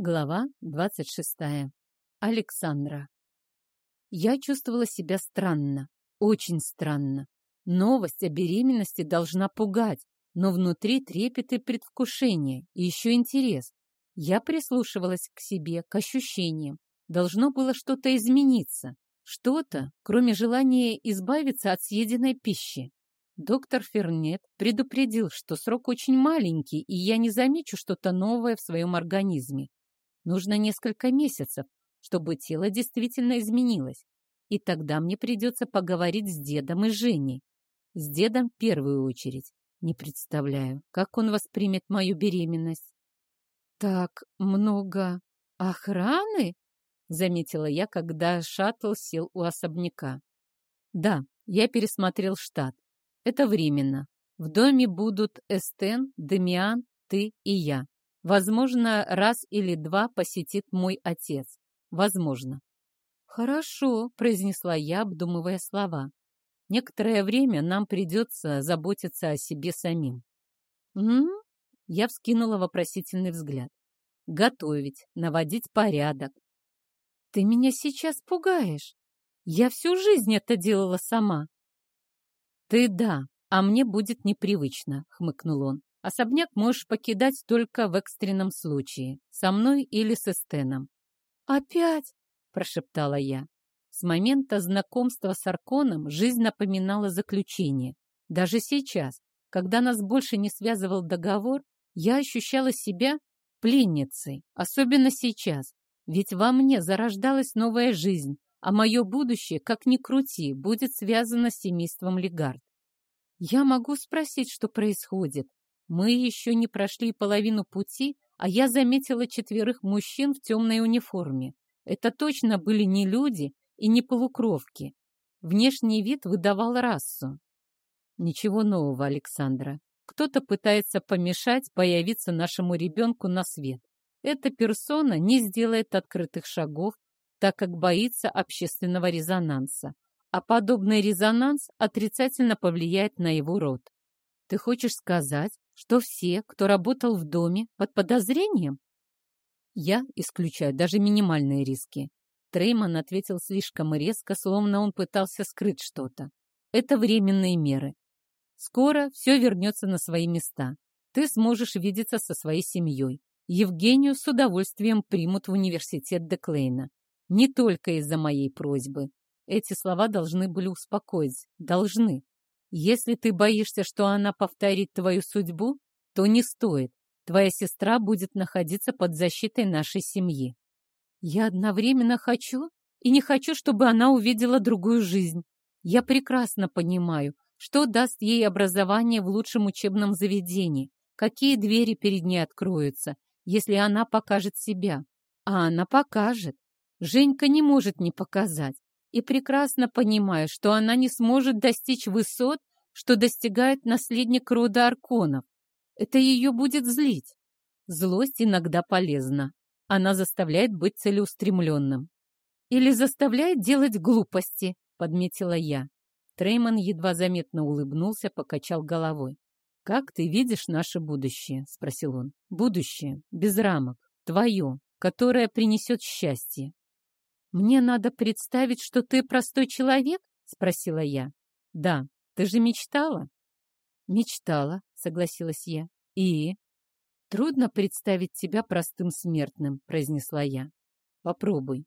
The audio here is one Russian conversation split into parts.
Глава 26. Александра. Я чувствовала себя странно, очень странно. Новость о беременности должна пугать, но внутри трепет и предвкушение, и еще интерес. Я прислушивалась к себе, к ощущениям. Должно было что-то измениться, что-то, кроме желания избавиться от съеденной пищи. Доктор Фернет предупредил, что срок очень маленький, и я не замечу что-то новое в своем организме. Нужно несколько месяцев, чтобы тело действительно изменилось. И тогда мне придется поговорить с дедом и Женей. С дедом в первую очередь. Не представляю, как он воспримет мою беременность. «Так много охраны?» — заметила я, когда шаттл сел у особняка. «Да, я пересмотрел штат. Это временно. В доме будут Эстен, Демиан, ты и я. Возможно, раз или два посетит мой отец. Возможно. «Хорошо», — произнесла я, обдумывая слова. «Некоторое время нам придется заботиться о себе самим». «М?», Я вскинула вопросительный взгляд. «Готовить, наводить порядок». «Ты меня сейчас пугаешь. Я всю жизнь это делала сама». «Ты да, а мне будет непривычно», — хмыкнул он. Особняк можешь покидать только в экстренном случае, со мной или с Эстеном. «Опять?» — прошептала я. С момента знакомства с Арконом жизнь напоминала заключение. Даже сейчас, когда нас больше не связывал договор, я ощущала себя пленницей, особенно сейчас. Ведь во мне зарождалась новая жизнь, а мое будущее, как ни крути, будет связано с семейством Легард. Я могу спросить, что происходит, мы еще не прошли половину пути, а я заметила четверых мужчин в темной униформе. Это точно были не люди и не полукровки. Внешний вид выдавал расу. Ничего нового, Александра. Кто-то пытается помешать появиться нашему ребенку на свет. Эта персона не сделает открытых шагов, так как боится общественного резонанса. А подобный резонанс отрицательно повлияет на его род. Ты хочешь сказать, что все, кто работал в доме, под подозрением? Я исключаю даже минимальные риски. Трейман ответил слишком резко, словно он пытался скрыть что-то. Это временные меры. Скоро все вернется на свои места. Ты сможешь видеться со своей семьей. Евгению с удовольствием примут в университет Деклейна. Не только из-за моей просьбы. Эти слова должны были успокоить. Должны. Если ты боишься, что она повторит твою судьбу, то не стоит. Твоя сестра будет находиться под защитой нашей семьи. Я одновременно хочу и не хочу, чтобы она увидела другую жизнь. Я прекрасно понимаю, что даст ей образование в лучшем учебном заведении, какие двери перед ней откроются, если она покажет себя. А она покажет. Женька не может не показать и прекрасно понимаю, что она не сможет достичь высот, что достигает наследник рода Арконов. Это ее будет злить. Злость иногда полезна. Она заставляет быть целеустремленным. Или заставляет делать глупости, подметила я. Трейман едва заметно улыбнулся, покачал головой. «Как ты видишь наше будущее?» — спросил он. «Будущее, без рамок, твое, которое принесет счастье. «Мне надо представить, что ты простой человек?» — спросила я. «Да. Ты же мечтала?» «Мечтала», — согласилась я. «И?» «Трудно представить тебя простым смертным», — произнесла я. «Попробуй».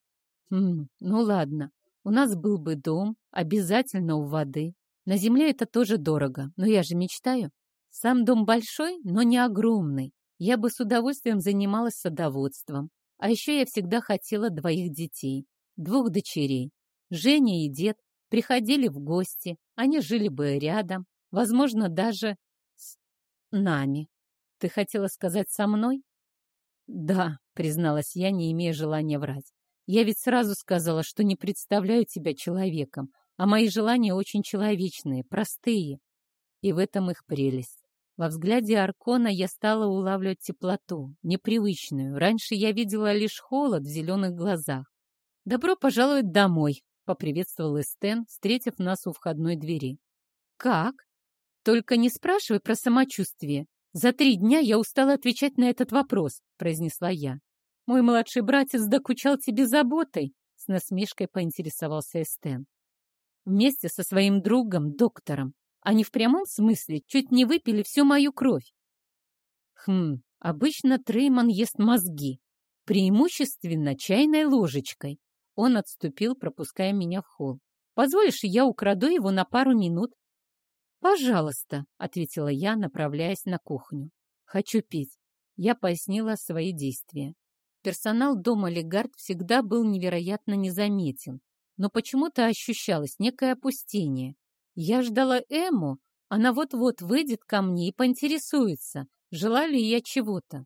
«Хм, ну ладно. У нас был бы дом, обязательно у воды. На земле это тоже дорого, но я же мечтаю. Сам дом большой, но не огромный. Я бы с удовольствием занималась садоводством. А еще я всегда хотела двоих детей двух дочерей. Женя и дед приходили в гости, они жили бы рядом, возможно, даже с нами. Ты хотела сказать со мной? Да, призналась я, не имея желания врать. Я ведь сразу сказала, что не представляю тебя человеком, а мои желания очень человечные, простые. И в этом их прелесть. Во взгляде Аркона я стала улавливать теплоту, непривычную. Раньше я видела лишь холод в зеленых глазах. «Добро пожаловать домой», — поприветствовал Эстен, встретив нас у входной двери. «Как? Только не спрашивай про самочувствие. За три дня я устала отвечать на этот вопрос», — произнесла я. Мой младший братец докучал тебе заботой, с насмешкой поинтересовался Эстен. Вместе со своим другом, доктором, они в прямом смысле чуть не выпили всю мою кровь. Хм, обычно Трейман ест мозги, преимущественно чайной ложечкой. Он отступил, пропуская меня в холл. Позволишь, я украду его на пару минут? Пожалуйста, ответила я, направляясь на кухню. Хочу пить. Я пояснила свои действия. Персонал дома Легард всегда был невероятно незаметен, но почему-то ощущалось некое опустение. Я ждала Эму, она вот-вот выйдет ко мне и поинтересуется, жила ли я чего-то.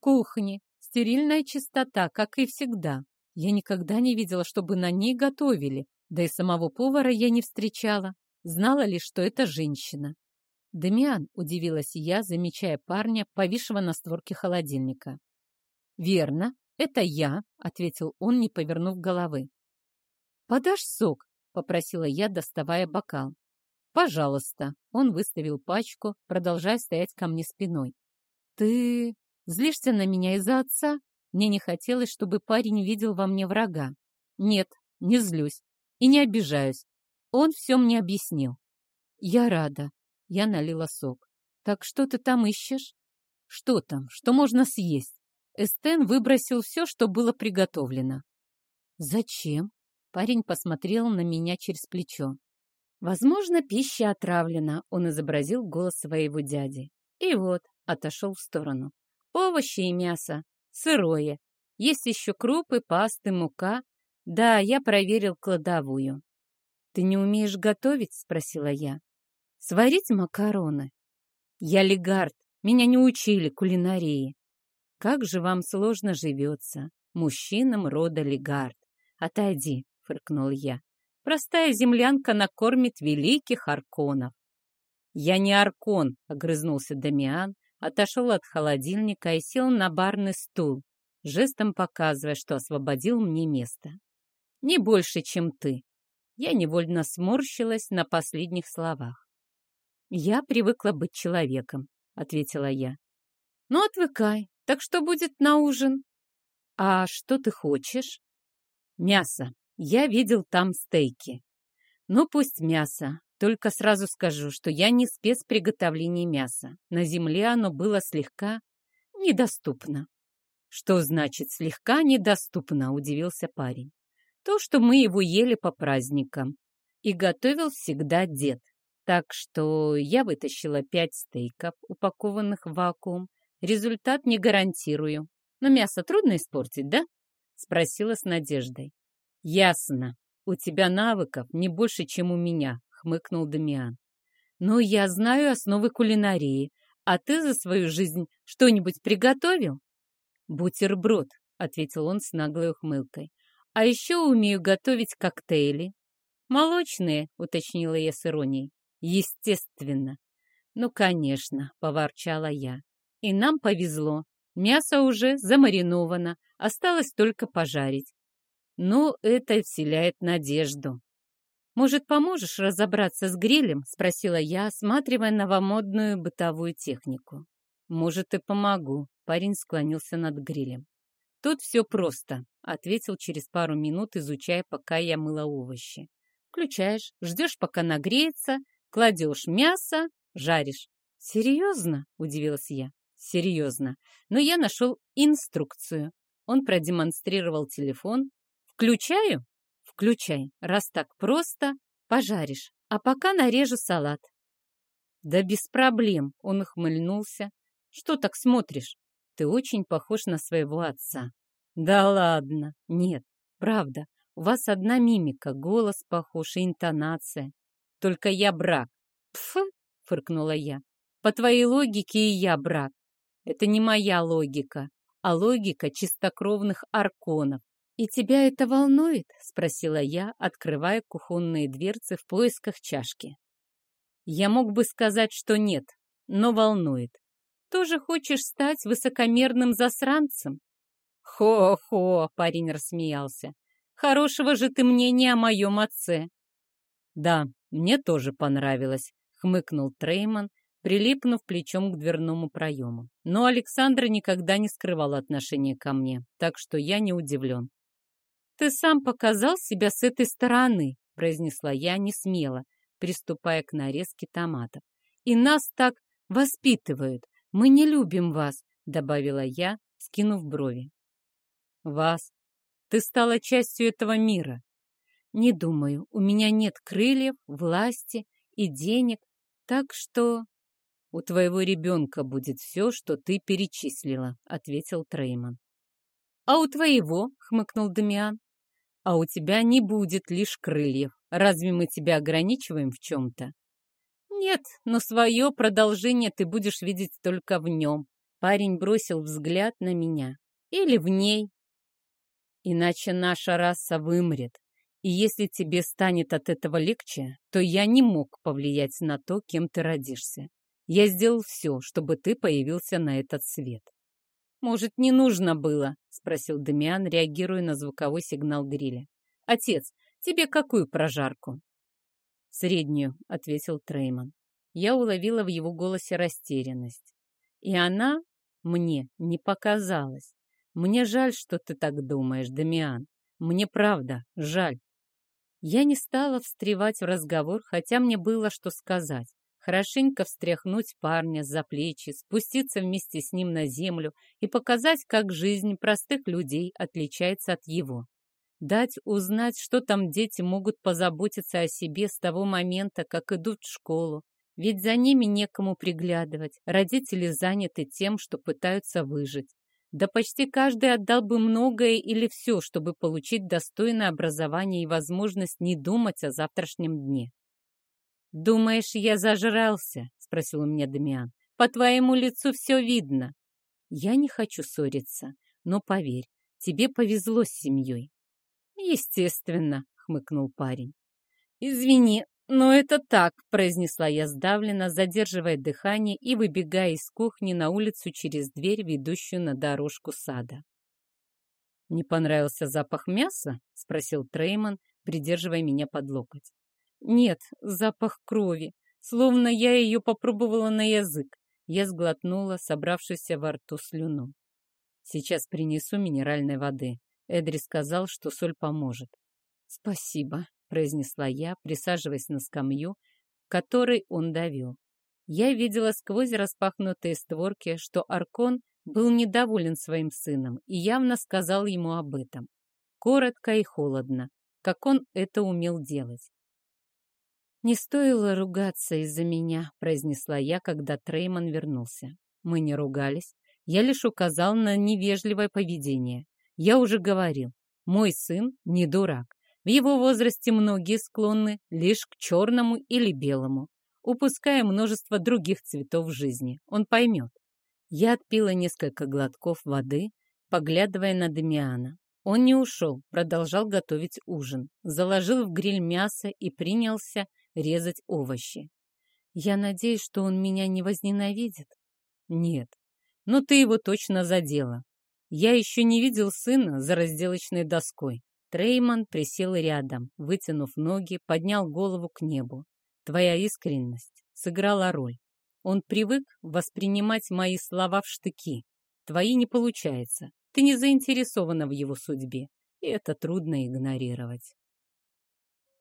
Кухни, стерильная чистота, как и всегда. Я никогда не видела, чтобы на ней готовили, да и самого повара я не встречала. Знала лишь, что это женщина. «Демиан», — удивилась я, замечая парня, повисшего на створке холодильника. «Верно, это я», — ответил он, не повернув головы. «Подашь сок?» — попросила я, доставая бокал. «Пожалуйста». Он выставил пачку, продолжая стоять ко мне спиной. «Ты злишься на меня из-за отца?» Мне не хотелось, чтобы парень видел во мне врага. «Нет, не злюсь и не обижаюсь. Он все мне объяснил». «Я рада». Я налила сок. «Так что ты там ищешь?» «Что там? Что можно съесть?» Эстен выбросил все, что было приготовлено. «Зачем?» Парень посмотрел на меня через плечо. Возможно, пища отравлена, он изобразил голос своего дяди. И вот, отошел в сторону. Овощи и мясо, сырое. Есть еще крупы, пасты, мука. Да, я проверил кладовую. «Ты не умеешь готовить?» — спросила я. «Сварить макароны?» «Я легард, меня не учили кулинарии». «Как же вам сложно живется, мужчинам рода легард. Отойди», — фыркнул я. Простая землянка накормит великих арконов. «Я не аркон», — огрызнулся Дамиан, отошел от холодильника и сел на барный стул, жестом показывая, что освободил мне место. «Не больше, чем ты». Я невольно сморщилась на последних словах. «Я привыкла быть человеком», — ответила я. «Ну, отвыкай. Так что будет на ужин?» «А что ты хочешь?» «Мясо», я видел там стейки. Ну, пусть мясо. Только сразу скажу, что я не спец приготовления мяса. На земле оно было слегка недоступно. Что значит слегка недоступно, удивился парень. То, что мы его ели по праздникам. И готовил всегда дед. Так что я вытащила пять стейков, упакованных в вакуум. Результат не гарантирую. Но мясо трудно испортить, да? Спросила с надеждой. «Ясно. У тебя навыков не больше, чем у меня», — хмыкнул Дамиан. «Но я знаю основы кулинарии. А ты за свою жизнь что-нибудь приготовил?» «Бутерброд», — ответил он с наглой ухмылкой. «А еще умею готовить коктейли». «Молочные», — уточнила я с иронией. «Естественно». «Ну, конечно», — поворчала я. «И нам повезло. Мясо уже замариновано, осталось только пожарить. Но это вселяет надежду. «Может, поможешь разобраться с грилем?» — спросила я, осматривая новомодную бытовую технику. «Может, и помогу», — парень склонился над грилем. «Тут все просто», — ответил через пару минут, изучая, пока я мыла овощи. «Включаешь, ждешь, пока нагреется, кладешь мясо, жаришь». «Серьезно?» — удивилась я. «Серьезно. Но я нашел инструкцию». Он продемонстрировал телефон, Включаю? Включай. Раз так просто, пожаришь. А пока нарежу салат. Да без проблем, он ухмыльнулся. Что так смотришь? Ты очень похож на своего отца. Да ладно. Нет, правда. У вас одна мимика, голос похож и интонация. Только я брак. Пф, фыркнула я. По твоей логике и я брак. Это не моя логика, а логика чистокровных арконов. «И тебя это волнует?» — спросила я, открывая кухонные дверцы в поисках чашки. Я мог бы сказать, что нет, но волнует. Тоже хочешь стать высокомерным засранцем? Хо-хо, парень рассмеялся. Хорошего же ты мнения о моем отце. Да, мне тоже понравилось, хмыкнул Трейман, прилипнув плечом к дверному проему. Но Александра никогда не скрывала отношения ко мне, так что я не удивлен. «Ты сам показал себя с этой стороны», — произнесла я не смело, приступая к нарезке томатов. «И нас так воспитывают. Мы не любим вас», — добавила я, скинув брови. «Вас? Ты стала частью этого мира». «Не думаю. У меня нет крыльев, власти и денег, так что...» «У твоего ребенка будет все, что ты перечислила», — ответил Трейман. «А у твоего?» — хмыкнул Дамиан. «А у тебя не будет лишь крыльев. Разве мы тебя ограничиваем в чем-то?» «Нет, но свое продолжение ты будешь видеть только в нем». Парень бросил взгляд на меня. «Или в ней». «Иначе наша раса вымрет. И если тебе станет от этого легче, то я не мог повлиять на то, кем ты родишься. Я сделал все, чтобы ты появился на этот свет. «Может, не нужно было?» — спросил Дамиан, реагируя на звуковой сигнал гриля. «Отец, тебе какую прожарку?» «Среднюю», — ответил Трейман. Я уловила в его голосе растерянность. И она мне не показалась. Мне жаль, что ты так думаешь, Дамиан. Мне правда жаль. Я не стала встревать в разговор, хотя мне было что сказать хорошенько встряхнуть парня за плечи, спуститься вместе с ним на землю и показать, как жизнь простых людей отличается от его. Дать узнать, что там дети могут позаботиться о себе с того момента, как идут в школу. Ведь за ними некому приглядывать, родители заняты тем, что пытаются выжить. Да почти каждый отдал бы многое или все, чтобы получить достойное образование и возможность не думать о завтрашнем дне. «Думаешь, я зажрался?» — спросил у меня Дамиан. «По твоему лицу все видно». «Я не хочу ссориться, но поверь, тебе повезло с семьей». «Естественно», — хмыкнул парень. «Извини, но это так», — произнесла я сдавленно, задерживая дыхание и выбегая из кухни на улицу через дверь, ведущую на дорожку сада. «Не понравился запах мяса?» — спросил Трейман, придерживая меня под локоть. Нет, запах крови, словно я ее попробовала на язык. Я сглотнула собравшуюся во рту слюну. Сейчас принесу минеральной воды. Эдри сказал, что соль поможет. Спасибо, произнесла я, присаживаясь на скамью, которой он давил. Я видела сквозь распахнутые створки, что Аркон был недоволен своим сыном и явно сказал ему об этом. Коротко и холодно, как он это умел делать. «Не стоило ругаться из-за меня», — произнесла я, когда Трейман вернулся. Мы не ругались. Я лишь указал на невежливое поведение. Я уже говорил, мой сын не дурак. В его возрасте многие склонны лишь к черному или белому, упуская множество других цветов жизни. Он поймет. Я отпила несколько глотков воды, поглядывая на Дамиана. Он не ушел, продолжал готовить ужин, заложил в гриль мясо и принялся резать овощи. Я надеюсь, что он меня не возненавидит? Нет. Но ты его точно задела. Я еще не видел сына за разделочной доской. Трейман присел рядом, вытянув ноги, поднял голову к небу. Твоя искренность сыграла роль. Он привык воспринимать мои слова в штыки. Твои не получается. Ты не заинтересована в его судьбе, и это трудно игнорировать.